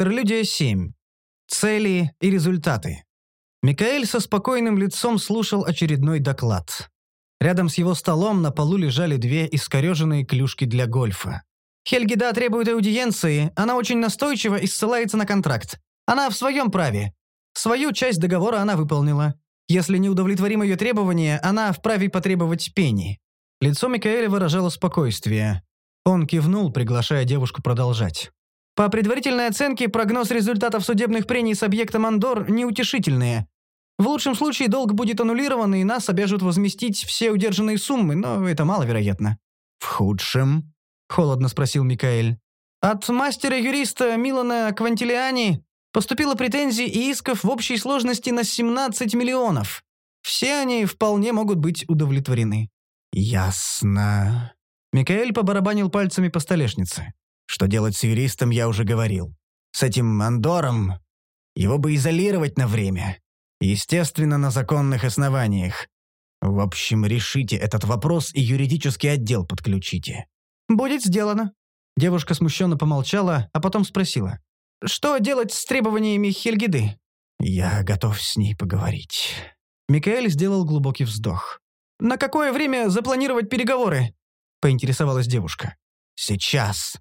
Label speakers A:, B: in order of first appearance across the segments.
A: Интерлюдия 7. Цели и результаты. Микаэль со спокойным лицом слушал очередной доклад. Рядом с его столом на полу лежали две искореженные клюшки для гольфа. «Хельгида требует аудиенции, она очень настойчива и ссылается на контракт. Она в своем праве. Свою часть договора она выполнила. Если не удовлетворим ее требования, она вправе потребовать пени». Лицо Микаэля выражало спокойствие. Он кивнул, приглашая девушку продолжать. По предварительной оценке, прогноз результатов судебных прений с объектом Андор неутешительные. В лучшем случае долг будет аннулирован, и нас обяжут возместить все удержанные суммы, но это маловероятно.
B: «В худшем?»
A: — холодно спросил Микаэль. От мастера-юриста Милана Квантилиани поступило претензий и исков в общей сложности на 17 миллионов. Все они вполне могут быть удовлетворены.
B: «Ясно».
A: Микаэль побарабанил пальцами по столешнице.
B: Что делать с юристом, я уже говорил. С этим Андором его бы изолировать на время. Естественно, на законных основаниях. В общем, решите этот вопрос и юридический отдел подключите.
A: «Будет сделано». Девушка смущенно помолчала, а потом спросила. «Что делать с требованиями Хельгиды?»
B: «Я готов с ней поговорить».
A: Микаэль сделал глубокий вздох. «На какое время запланировать переговоры?» — поинтересовалась девушка.
B: «Сейчас»,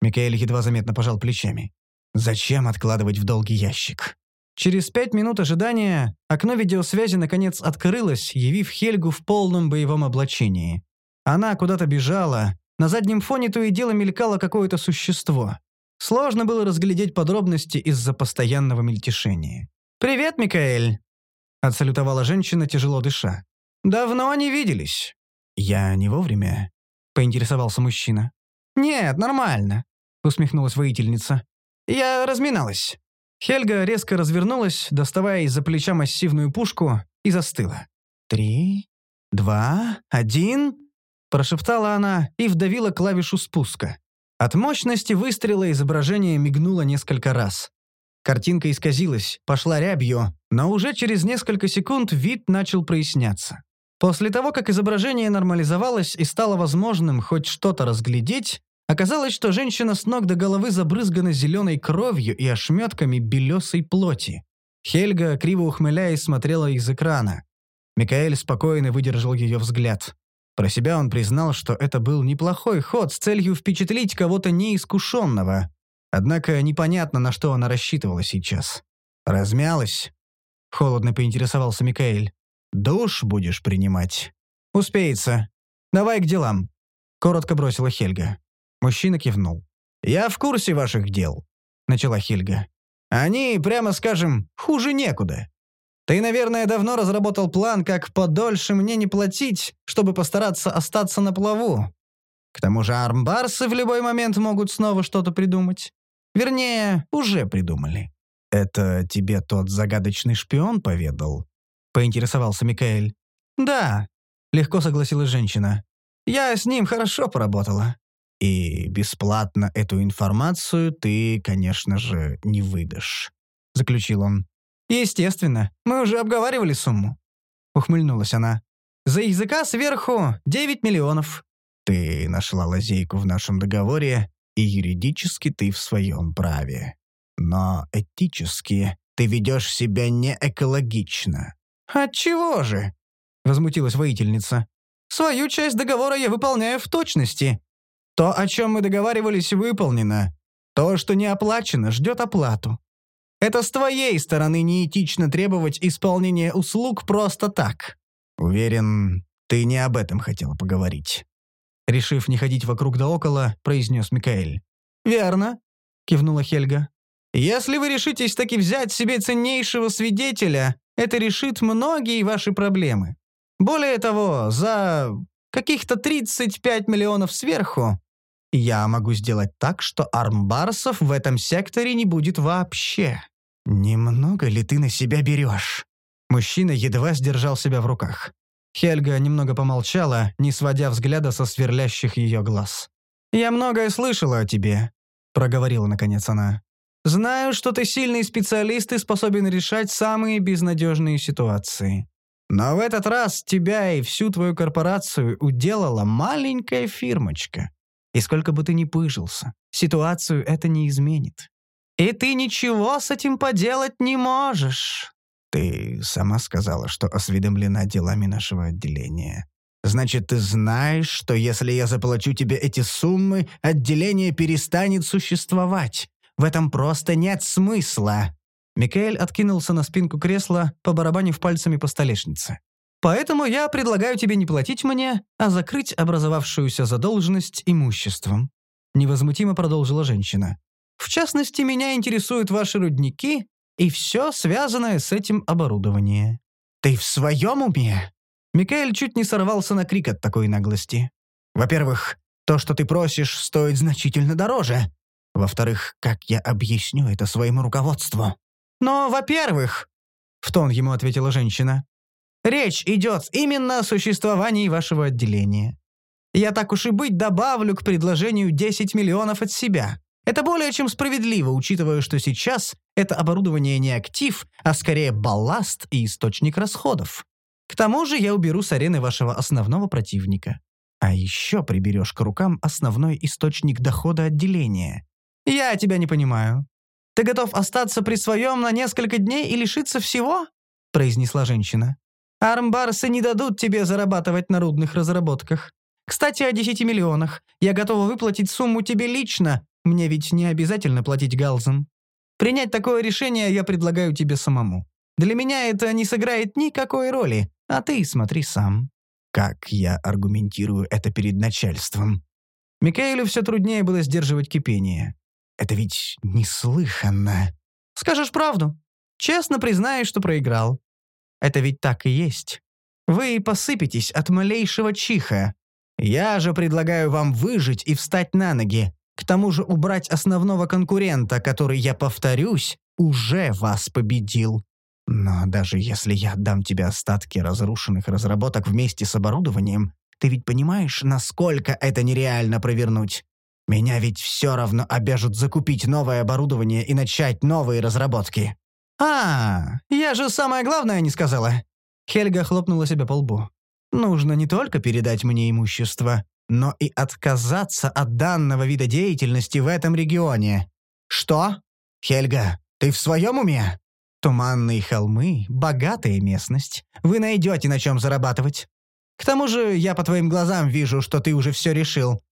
B: Микаэль едва заметно пожал плечами. «Зачем откладывать в долгий ящик?»
A: Через пять минут ожидания окно видеосвязи наконец открылось, явив Хельгу в полном боевом облачении. Она куда-то бежала, на заднем фоне то и дело мелькало какое-то существо. Сложно было разглядеть подробности из-за постоянного мельтешения. «Привет, Микаэль!» — отсалютовала женщина, тяжело дыша. «Давно не виделись».
B: «Я не вовремя?» — поинтересовался мужчина.
A: «Нет, нормально усмехнулась воительница. «Я разминалась». Хельга резко развернулась, доставая из-за плеча массивную пушку, и застыла. «Три, два, один...» Прошептала она и вдавила клавишу спуска. От мощности выстрела изображение мигнуло несколько раз. Картинка исказилась, пошла рябью, но уже через несколько секунд вид начал проясняться. После того, как изображение нормализовалось и стало возможным хоть что-то разглядеть, Оказалось, что женщина с ног до головы забрызгана зеленой кровью и ошметками белесой плоти. Хельга, криво ухмыляясь, смотрела из экрана. Микаэль спокойно выдержал ее взгляд. Про себя он признал, что это был неплохой ход с целью впечатлить кого-то неискушенного. Однако непонятно, на что она рассчитывала сейчас. «Размялась?» — холодно поинтересовался Микаэль. «Душ будешь принимать?» «Успеется. Давай к делам», — коротко бросила Хельга. Мужчина кивнул. «Я в курсе ваших дел», — начала Хильга. «Они, прямо скажем, хуже некуда. Ты, наверное, давно разработал план, как подольше мне не платить, чтобы постараться остаться на плаву. К тому же армбарсы в любой момент могут снова что-то придумать. Вернее, уже придумали».
B: «Это тебе тот загадочный шпион поведал?»
A: — поинтересовался Микаэль. «Да», — легко согласилась женщина. «Я с ним хорошо поработала.
B: И бесплатно эту информацию ты, конечно же, не выдашь», — заключил он.
A: «Естественно. Мы уже обговаривали сумму», — ухмыльнулась она. «За языка сверху 9 миллионов».
B: «Ты нашла лазейку в нашем договоре, и юридически ты в своем праве. Но этически ты ведешь себя неэкологично».
A: «Отчего же?» — возмутилась воительница. «Свою часть договора я выполняю в точности, то, о чем мы договаривались, выполнено. То, что не оплачено, ждет оплату. Это с твоей стороны неэтично требовать исполнения услуг просто так.
B: Уверен, ты не об этом хотела поговорить.
A: Решив не ходить вокруг да около, произнес Микаэль. «Верно», — кивнула Хельга. «Если вы решитесь таки взять себе ценнейшего свидетеля, это решит многие ваши проблемы. Более того, за каких-то 35 миллионов сверху я могу сделать так, что армбарсов в этом секторе не будет вообще. Немного ли ты на себя берешь? Мужчина едва сдержал себя в руках. Хельга немного помолчала, не сводя взгляда со сверлящих ее глаз. «Я многое слышала о тебе», — проговорила наконец она. «Знаю, что ты сильный специалист и способен решать самые безнадежные ситуации. Но в этот раз тебя и всю твою корпорацию уделала маленькая фирмочка. И сколько бы ты ни пыжился, ситуацию это не изменит. И ты ничего с этим поделать не можешь».
B: «Ты сама сказала, что осведомлена делами нашего отделения. Значит, ты знаешь, что если я заплачу тебе эти суммы, отделение перестанет существовать. В этом просто нет смысла».
A: Микаэль откинулся на спинку кресла, побарабанив пальцами по столешнице. «Поэтому я предлагаю тебе не платить мне, а закрыть образовавшуюся задолженность имуществом», — невозмутимо продолжила женщина. «В частности, меня интересуют ваши рудники и все связанное с этим оборудование».
B: «Ты в своем уме?»
A: Микаэль чуть не сорвался на крик от такой наглости.
B: «Во-первых, то, что ты просишь, стоит значительно дороже. Во-вторых, как я объясню это своему руководству?»
A: «Но, во-первых», — в тон ему ответила женщина, «речь идет именно о существовании вашего отделения. Я так уж и быть добавлю к предложению 10 миллионов от себя. Это более чем справедливо, учитывая, что сейчас это оборудование не актив, а скорее балласт и источник расходов. К тому же я уберу с арены вашего основного противника. А еще приберешь к рукам основной источник дохода отделения. Я тебя не понимаю. Ты готов остаться при своем на несколько дней и лишиться всего?» произнесла женщина. «Армбарсы не дадут тебе зарабатывать на рудных разработках. Кстати, о 10 миллионах. Я готова выплатить сумму тебе лично, мне ведь не обязательно платить галзам. Принять такое решение я предлагаю тебе самому. Для меня это не сыграет никакой роли, а ты смотри сам».
B: Как я аргументирую это перед начальством?
A: Микаэлю все труднее было сдерживать кипение.
B: Это ведь неслыханно.
A: Скажешь правду. Честно признаешь, что проиграл. Это ведь так и есть. Вы посыпетесь от малейшего чиха. Я же предлагаю вам выжить и встать на ноги. К тому же убрать основного конкурента, который, я повторюсь, уже вас победил.
B: Но даже если я отдам тебе остатки разрушенных разработок вместе с оборудованием, ты ведь понимаешь, насколько это нереально провернуть? Меня ведь все равно обяжут закупить новое оборудование и начать новые разработки.
A: «А, я же самое главное не сказала». Хельга хлопнула себя по лбу. «Нужно не только передать мне имущество, но и отказаться от данного вида деятельности в этом регионе. Что? Хельга, ты в своем уме? Туманные холмы, богатая местность. Вы найдете на чем зарабатывать. К тому же я по твоим глазам вижу, что ты уже все решил.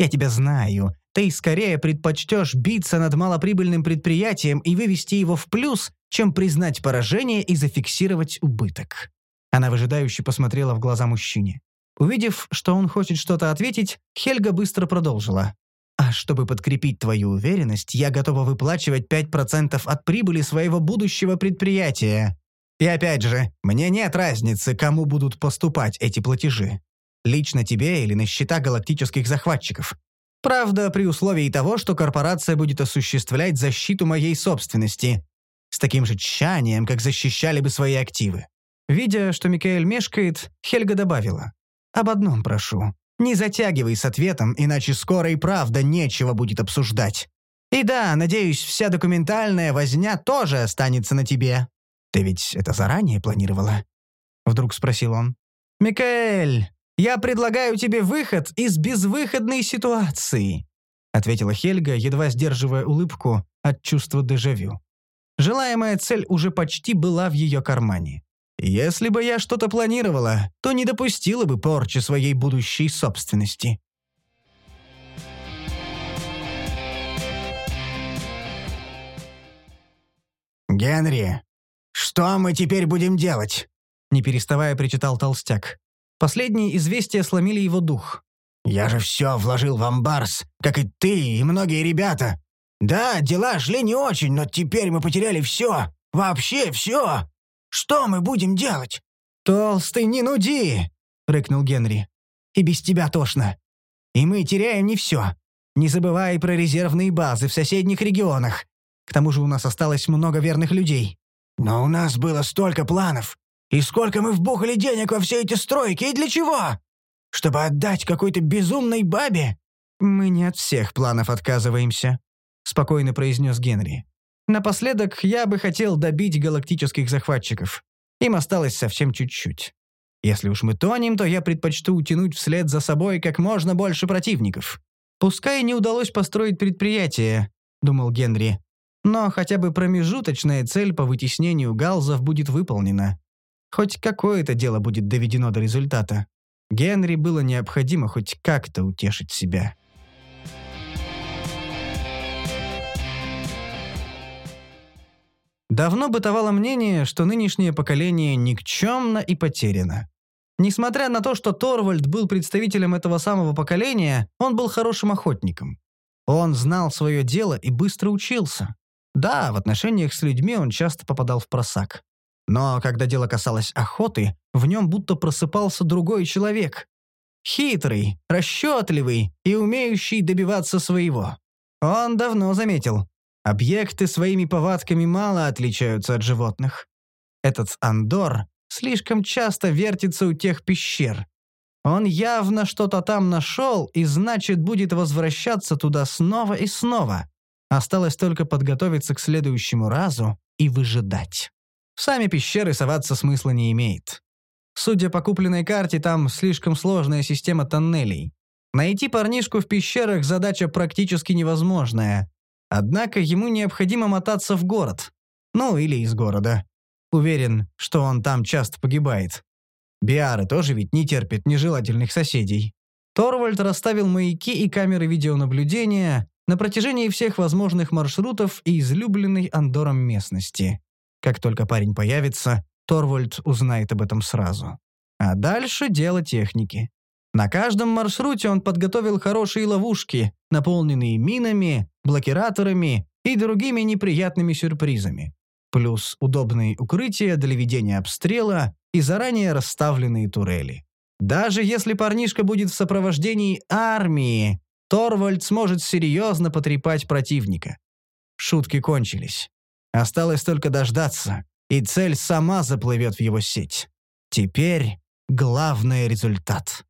A: Я тебя знаю. Ты скорее предпочтешь биться над малоприбыльным предприятием и вывести его в плюс, чем признать поражение и зафиксировать убыток. Она выжидающе посмотрела в глаза мужчине. Увидев, что он хочет что-то ответить, Хельга быстро продолжила. «А чтобы подкрепить твою уверенность, я готова выплачивать 5% от прибыли своего будущего предприятия. И опять же, мне нет разницы, кому будут поступать эти платежи. Лично тебе или на счета галактических захватчиков. Правда, при условии того, что корпорация будет осуществлять защиту моей собственности. С таким же тщанием, как защищали бы свои активы». Видя, что Микаэль мешкает, Хельга добавила. Об одном прошу. Не затягивай с ответом, иначе скоро и правда нечего будет обсуждать. И да, надеюсь, вся документальная возня тоже останется на тебе. Ты ведь это заранее планировала?» Вдруг спросил он. «Микаэль, я предлагаю тебе выход из безвыходной ситуации», ответила Хельга, едва сдерживая улыбку от чувства дежавю. Желаемая цель уже почти была в ее кармане. Если бы я что-то планировала, то не допустила бы порчи своей будущей собственности.
B: «Генри, что мы теперь будем делать?»
A: Не переставая, причитал толстяк. Последние известия сломили его дух.
B: «Я же все вложил в амбарс, как и ты и многие ребята. Да, дела шли не очень, но теперь мы потеряли все. Вообще все. Что мы будем делать?»
A: «Толстый, не нуди!» — рыкнул Генри. «И без тебя тошно. И мы теряем не все. Не забывай про резервные базы в соседних регионах. К тому же у нас осталось много верных людей».
B: «Но у нас было столько планов. И сколько мы вбухали денег во все эти стройки, и для чего? Чтобы отдать какой-то безумной бабе?»
A: «Мы не от всех планов отказываемся», — спокойно произнес Генри. Напоследок я бы хотел добить галактических захватчиков. Им осталось совсем чуть-чуть. Если уж мы тонем, то я предпочту утянуть вслед за собой как можно больше противников. Пускай не удалось построить предприятие, думал Генри, Но хотя бы промежуточная цель по вытеснению галзов будет выполнена. Хоть какое-то дело будет доведено до результата. Генри было необходимо хоть как-то утешить себя. Давно бытовало мнение, что нынешнее поколение никчемно и потеряно. Несмотря на то, что Торвальд был представителем этого самого поколения, он был хорошим охотником. Он знал свое дело и быстро учился. Да, в отношениях с людьми он часто попадал в просак. Но когда дело касалось охоты, в нем будто просыпался другой человек. Хитрый, расчетливый и умеющий добиваться своего. Он давно заметил, Объекты своими повадками мало отличаются от животных. Этот Андор слишком часто вертится у тех пещер. Он явно что-то там нашел и, значит, будет возвращаться туда снова и снова. Осталось только подготовиться к следующему разу и выжидать. Сами пещеры соваться смысла не имеет. Судя по купленной карте, там слишком сложная система тоннелей. Найти парнишку в пещерах задача практически невозможная. Однако ему необходимо мотаться в город. Ну, или из города. Уверен, что он там часто погибает. Биары тоже ведь не терпят нежелательных соседей. Торвальд расставил маяки и камеры видеонаблюдения на протяжении всех возможных маршрутов и излюбленной Андором местности. Как только парень появится, Торвальд узнает об этом сразу. А дальше дело техники. На каждом маршруте он подготовил хорошие ловушки, наполненные минами, блокираторами и другими неприятными сюрпризами. Плюс удобные укрытия для ведения обстрела и заранее расставленные турели. Даже если парнишка будет в сопровождении армии, Торвальд сможет серьезно потрепать противника. Шутки кончились. Осталось только дождаться, и цель сама заплывет в его сеть. Теперь главный результат.